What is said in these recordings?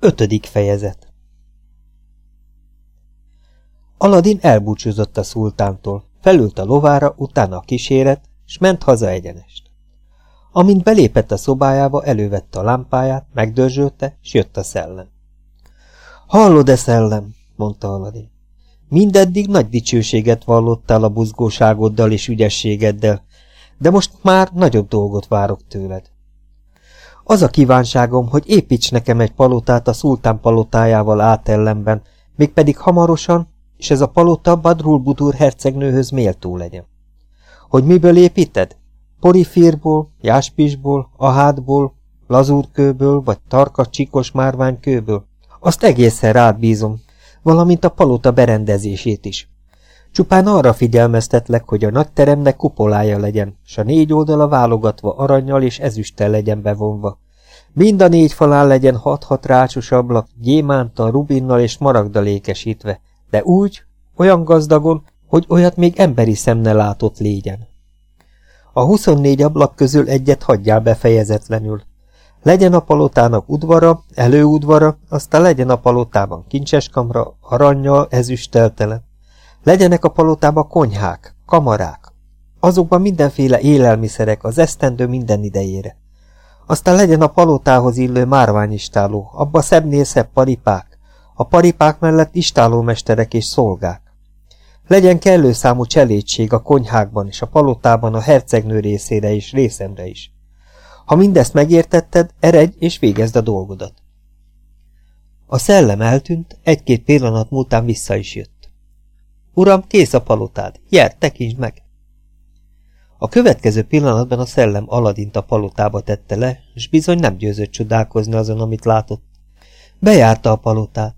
Ötödik fejezet Aladin elbúcsúzott a szultántól, felült a lovára, utána a kíséret, s ment haza egyenest. Amint belépett a szobájába, elővette a lámpáját, megdörzsölte, s jött a szellem. Hallod-e szellem? mondta Aladin. Mindeddig nagy dicsőséget vallottál a buzgóságoddal és ügyességeddel, de most már nagyobb dolgot várok tőled. Az a kívánságom, hogy építs nekem egy palotát a szultán palotájával átellenben, mégpedig hamarosan, és ez a palota Badrul Budur hercegnőhöz méltó legyen. Hogy miből építed? Porifírból, jáspisból, ahádból, lazúrkőből, vagy tarka csikos márványkőből? Azt egészen rád bízom, valamint a palota berendezését is. Csupán arra figyelmeztetlek, hogy a nagy teremnek kupolája legyen, s a négy oldala válogatva aranyjal és ezüsttel legyen bevonva. Mind a négy falán legyen hat-hat rácsos ablak, gyémántal, rubinnal és maragdal ékesítve, de úgy, olyan gazdagon, hogy olyat még emberi szemne látott légyen. A huszonnégy ablak közül egyet hagyjál befejezetlenül. Legyen a palotának udvara, előudvara, aztán legyen a palotában kincseskamra, aranyjal, ezüsteltele. Legyenek a palotában konyhák, kamarák, azokban mindenféle élelmiszerek az esztendő minden idejére. Aztán legyen a palotához illő márványistáló, abba szebbnél szebb paripák, a paripák mellett istálómesterek és szolgák. Legyen kellő számú cselédség a konyhákban és a palotában a hercegnő részére és részemre is. Ha mindezt megértetted, eredj és végezd a dolgodat. A szellem eltűnt, egy-két pillanat múltán vissza is jött. Uram, kész a palotád, jár, tekintsd meg! A következő pillanatban a szellem Aladint a palotába tette le, és bizony nem győzött csodálkozni azon, amit látott. Bejárta a palotát.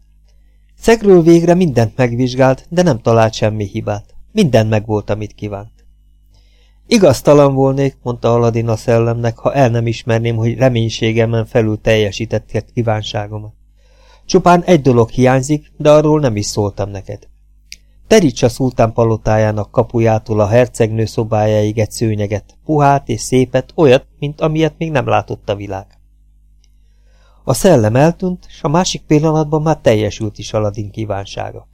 Szegről végre mindent megvizsgált, de nem talált semmi hibát. Minden megvolt, amit kívánt. Igaztalan volnék, mondta Aladin a szellemnek, ha el nem ismerném, hogy reménységemen felül teljesített kívánságomat. Csupán egy dolog hiányzik, de arról nem is szóltam neked. Teríts a szultán palotájának kapujától a hercegnő szobájáig egy szőnyeget, puhát és szépet, olyat, mint amilyet még nem látott a világ. A szellem eltűnt, s a másik pillanatban már teljesült is Aladin kívánsága.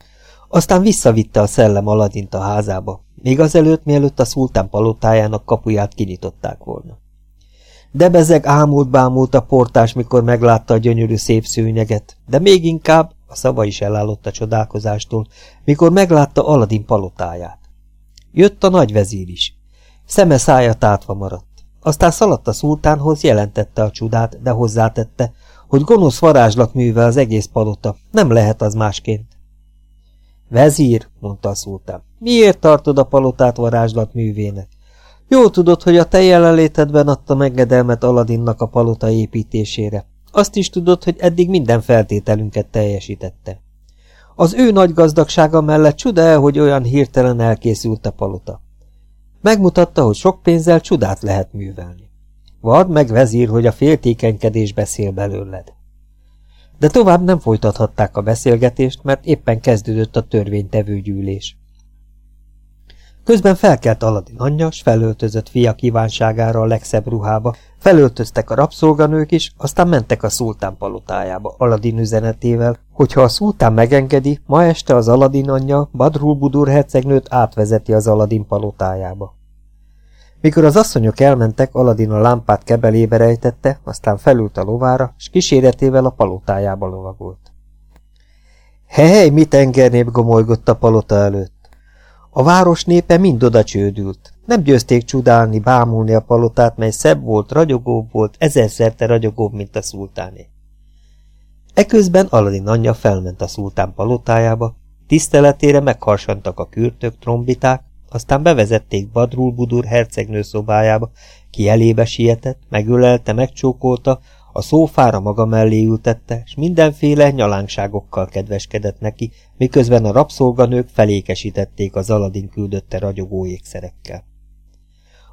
Aztán visszavitte a szellem Aladint a házába, még azelőtt, mielőtt a szultán palotájának kapuját kinyitották volna. De bezeg ámult-bámult a portás, mikor meglátta a gyönyörű szép szőnyeget, de még inkább, a szava is elállott a csodálkozástól, mikor meglátta Aladin palotáját. Jött a nagyvezír is. Szeme szája tátva maradt. Aztán szaladt a szultánhoz, jelentette a csodát, de hozzátette, hogy gonosz varázslat műve az egész palota, nem lehet az másként. Vezír, mondta a szultán, miért tartod a palotát varázslat művének? Jó tudod, hogy a te jelenlétedben adta megedelmet Aladinnak a palota építésére. Azt is tudod, hogy eddig minden feltételünket teljesítette. Az ő nagy gazdagsága mellett csuda el, hogy olyan hirtelen elkészült a palota. Megmutatta, hogy sok pénzzel csodát lehet művelni. Vad meg vezír, hogy a féltékenykedés beszél belőled. De tovább nem folytathatták a beszélgetést, mert éppen kezdődött a törvénytevő gyűlés. Közben felkelt Aladin anyja, s felöltözött fia kívánságára a legszebb ruhába, felöltöztek a rabszolganők is, aztán mentek a szultán palotájába Aladin üzenetével, hogyha a szultán megengedi, ma este az Aladin anyja Badrul Budur hercegnőt átvezeti az Aladin palotájába. Mikor az asszonyok elmentek, Aladin a lámpát kebelébe rejtette, aztán felült a lovára, s kíséretével a palotájába lovagolt. Hely, mit engernép gomolygott a palota előtt. A város népe mind oda csődült. Nem győzték csodálni, bámulni a palotát, mely szebb volt, ragyogóbb volt, ezerszerte ragyogóbb, mint a szultáné. Eközben Aladin anyja felment a szultán palotájába, tiszteletére megharsantak a kürtök, trombiták, aztán bevezették Badrul Budur hercegnő szobájába, ki elébe sietett, megölelte, megcsókolta, a szófára maga mellé ültette, és mindenféle nyalánkságokkal kedveskedett neki, miközben a rabszolganők felékesítették az Aladin küldötte ragyogó ékszerekkel.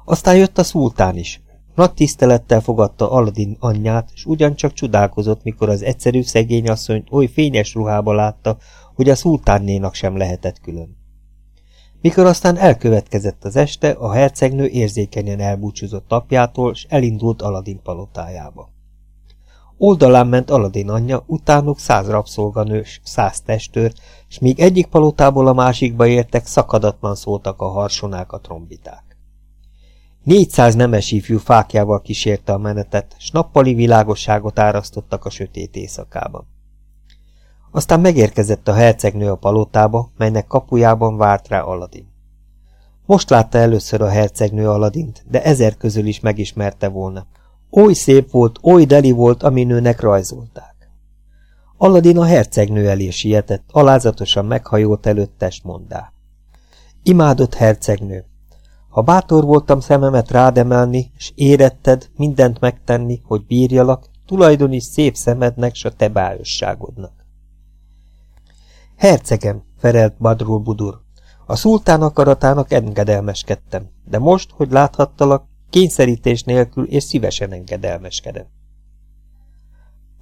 Aztán jött a szultán is. Nagy tisztelettel fogadta Aladin anyját, és ugyancsak csodálkozott, mikor az egyszerű szegény asszony oly fényes ruhába látta, hogy a szultánnénak sem lehetett külön. Mikor aztán elkövetkezett az este, a hercegnő érzékenyen elbúcsúzott apjától, és elindult Aladin palotájába. Oldalán ment Aladin anyja, utánuk száz rabszolganős, száz testőr, és míg egyik palotából a másikba értek, szakadatlan szóltak a harsonák a trombiták. Négyszáz nemes ifjú fákjával kísérte a menetet, s nappali világosságot árasztottak a sötét éjszakában. Aztán megérkezett a hercegnő a palotába, melynek kapujában várt rá Aladin. Most látta először a hercegnő Aladint, de ezer közül is megismerte volna. Oly szép volt, oly deli volt, nőnek rajzolták. Aladin a hercegnő elé sietett, alázatosan meghajolt előtt mondá. Imádott hercegnő, ha bátor voltam szememet rádemelni, s éretted mindent megtenni, hogy bírjalak, tulajdonis szép szemednek, s a te bájosságodnak. Hercegem, felelt Badrul Budur, a szultán akaratának engedelmeskedtem, de most, hogy láthattalak, kényszerítés nélkül és szívesen engedelmeskedem.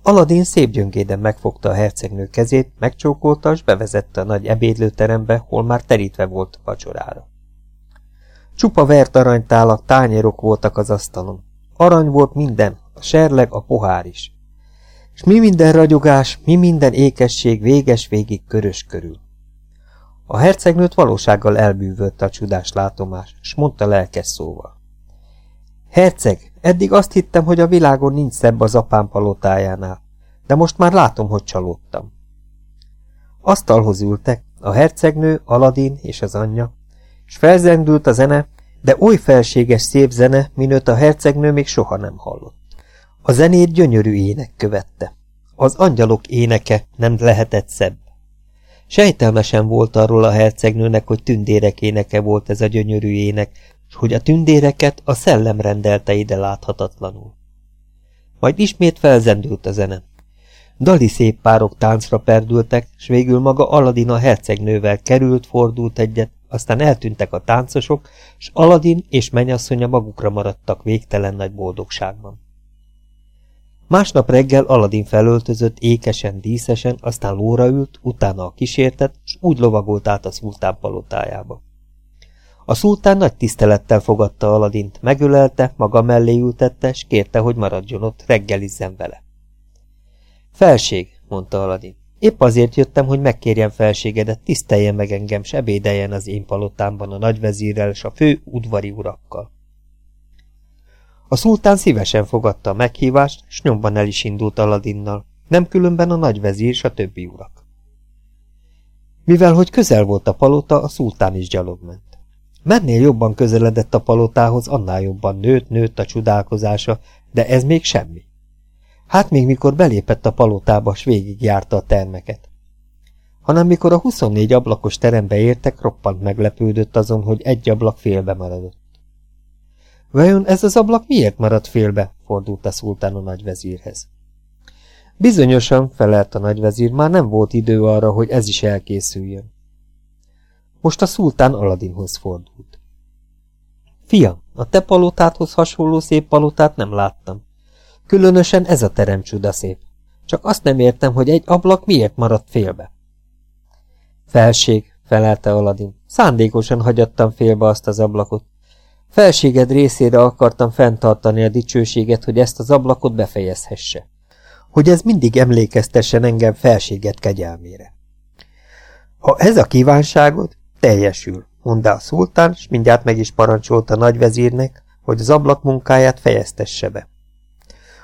Aladin szép gyöngéden megfogta a hercegnő kezét, megcsókolta, és bevezette a nagy ebédlőterembe, hol már terítve volt a vacsorára. Csupa vert aranytálak, tányérok voltak az asztalon. Arany volt minden, a serleg, a pohár is. És mi minden ragyogás, mi minden ékesség véges végig körös körül. A hercegnőt valósággal elbűvölte a csodás látomás, s mondta lelkes szóval. Herceg, eddig azt hittem, hogy a világon nincs szebb az apám palotájánál, de most már látom, hogy csalódtam. Asztalhoz ültek, a hercegnő, Aladin és az anyja, s felzendült a zene, de oly felséges szép zene, minőt a hercegnő még soha nem hallott. A zenét gyönyörű ének követte. Az angyalok éneke nem lehetett szebb. Sejtelmesen volt arról a hercegnőnek, hogy tündérek éneke volt ez a gyönyörű ének, s hogy a tündéreket a szellem rendelte ide láthatatlanul. Majd ismét felzendült a zene. Dali szép párok táncra perdültek, s végül maga Aladin a hercegnővel került, fordult egyet, aztán eltűntek a táncosok, s Aladin és menyasszonya magukra maradtak végtelen nagy boldogságban. Másnap reggel Aladin felöltözött ékesen, díszesen, aztán lóra ült, utána a kísértet, s úgy lovagolt át a szultán palotájába. A szultán nagy tisztelettel fogadta Aladint, megölelte, maga mellé ültette, s kérte, hogy maradjon ott, reggelizzen vele. Felség, mondta Aladin, Épp azért jöttem, hogy megkérjem felségedet, tiszteljen meg engem, s ebédeljen az én palotámban a nagyvezírrel és a fő udvari urakkal. A szultán szívesen fogadta a meghívást, s nyomban el is indult Aladinnal, nem különben a nagyvezír és a többi urak. Mivel, hogy közel volt a palota, a szultán is gyalog ment. Mennél jobban közeledett a palotához, annál jobban nőtt, nőtt a csodálkozása, de ez még semmi. Hát még mikor belépett a palotába, s végigjárta a termeket. Hanem mikor a 24 ablakos terembe értek, roppant meglepődött azon, hogy egy ablak félbe maradott. Vajon ez az ablak miért maradt félbe? fordult a szultán a nagyvezírhez. Bizonyosan, felelt a nagyvezír, már nem volt idő arra, hogy ez is elkészüljön. Most a szultán Aladinhoz fordult. Fiam, a te palotádhoz hasonló szép palotát nem láttam. Különösen ez a terem csuda szép. Csak azt nem értem, hogy egy ablak miért maradt félbe. Felség, felelte Aladin. Szándékosan hagyattam félbe azt az ablakot. Felséged részére akartam fenntartani a dicsőséget, hogy ezt az ablakot befejezhesse. Hogy ez mindig emlékeztessen engem felséget kegyelmére. Ha ez a kívánságod, teljesül, mondta a szultán, és mindjárt meg is parancsolta a nagyvezírnek, hogy az ablak munkáját fejeztesse be.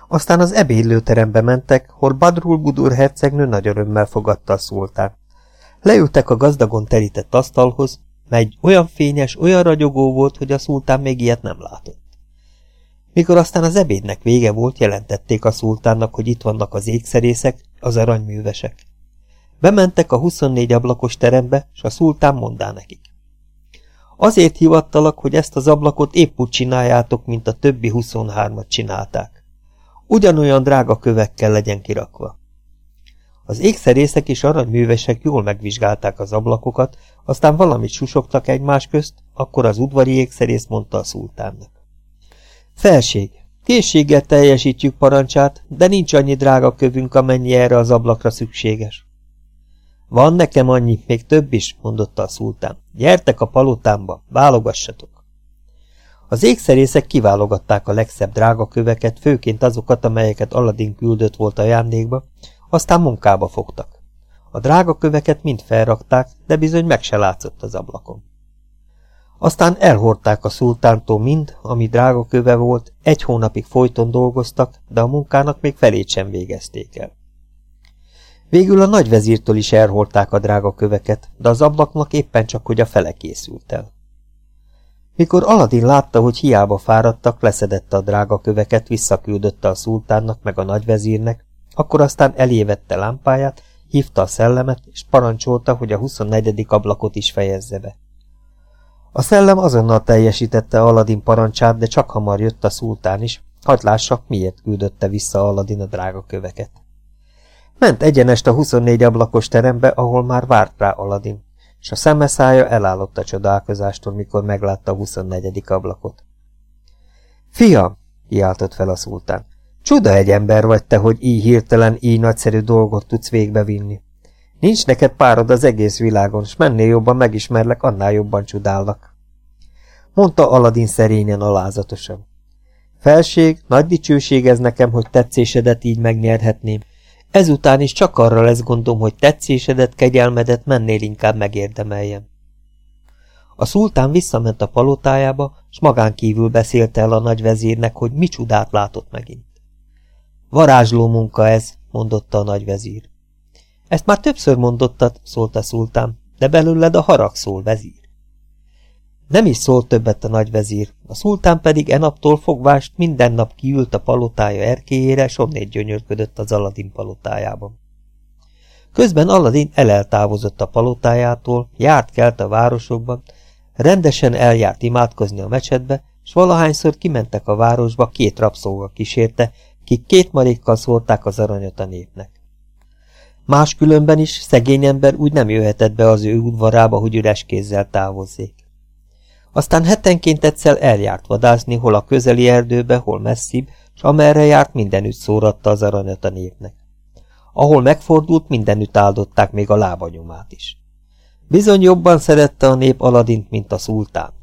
Aztán az ebédlőterembe mentek, hol Badrul Budur hercegnő nagy örömmel fogadta a szultán. Leültek a gazdagon terített asztalhoz, mely olyan fényes, olyan ragyogó volt, hogy a szultán még ilyet nem látott. Mikor aztán az ebédnek vége volt, jelentették a szultánnak, hogy itt vannak az ékszerészek, az aranyművesek. Bementek a 24 ablakos terembe, s a szultán mondá nekik. Azért hivattalak, hogy ezt az ablakot épp úgy csináljátok, mint a többi 23-at csinálták. Ugyanolyan drága kövekkel legyen kirakva. Az ékszerészek és aranyművesek jól megvizsgálták az ablakokat, aztán valamit susogtak egymás közt, akkor az udvari ékszerész mondta a szultánnak. Felség, készséggel teljesítjük parancsát, de nincs annyi drága kövünk, amennyi erre az ablakra szükséges. Van nekem annyi, még több is, mondotta a szultán. Gyertek a palotámba, válogassatok. Az ékszerészek kiválogatták a legszebb drágaköveket, főként azokat, amelyeket Aladdin küldött volt ajándékba, aztán munkába fogtak. A drágaköveket mind felrakták, de bizony meg se látszott az ablakon. Aztán elhordták a szultántól mind, ami drága köve volt, egy hónapig folyton dolgoztak, de a munkának még felét sem végezték el. Végül a nagyvezírtől is elhordták a drága köveket, de az ablaknak éppen csak, hogy a fele készült el. Mikor Aladin látta, hogy hiába fáradtak, leszedette a drága köveket, visszaküldötte a szultánnak meg a nagyvezírnek, akkor aztán elévette lámpáját, hívta a szellemet, és parancsolta, hogy a 24. ablakot is fejezze be. A szellem azonnal teljesítette Aladin parancsát, de csak hamar jött a szultán is, hagyd lássak, miért küldötte vissza Aladin a drága köveket. Ment egyenest a 24 ablakos terembe, ahol már várt rá Aladin, és a szemeszája elállott a csodálkozástól, mikor meglátta a 24. ablakot. Fiam, kiáltott fel a szultán, csuda egy ember vagy te, hogy így hirtelen, így nagyszerű dolgot tudsz végbevinni. Nincs neked párod az egész világon, s mennél jobban megismerlek, annál jobban csodállak. Mondta Aladin szerényen alázatosan. Felség, nagy dicsőség ez nekem, hogy tetszésedet így megnyerhetném. Ezután is csak arra lesz gondom, hogy tetszésedet, kegyelmedet mennél inkább megérdemeljem. A szultán visszament a palotájába, s magán kívül beszélte el a nagyvezírnek, hogy mi csodát látott megint. Varázsló munka ez, mondotta a nagyvezír. Ezt már többször mondottad, szólt a szultán, de belőled a harag szól, vezír. Nem is szólt többet a nagyvezír, a szultán pedig enaptól fogvást minden nap kiült a palotája erkéjére, sonnét gyönyörködött az Aladin palotájában. Közben Aladin eleltávozott a palotájától, járt kelt a városokban, rendesen eljárt imádkozni a mecsetbe, s valahányszor kimentek a városba, két rabszolga kísérte, kik két marékkal szórták az aranyat a népnek. Máskülönben is szegény ember úgy nem jöhetett be az ő udvarába, hogy üres kézzel távozzék. Aztán hetenként egyszer eljárt vadászni, hol a közeli erdőbe, hol messzibb, s amerre járt, mindenütt szóratta az aranyat a népnek. Ahol megfordult, mindenütt áldották még a lábanyomát is. Bizony jobban szerette a nép Aladint, mint a szultánt.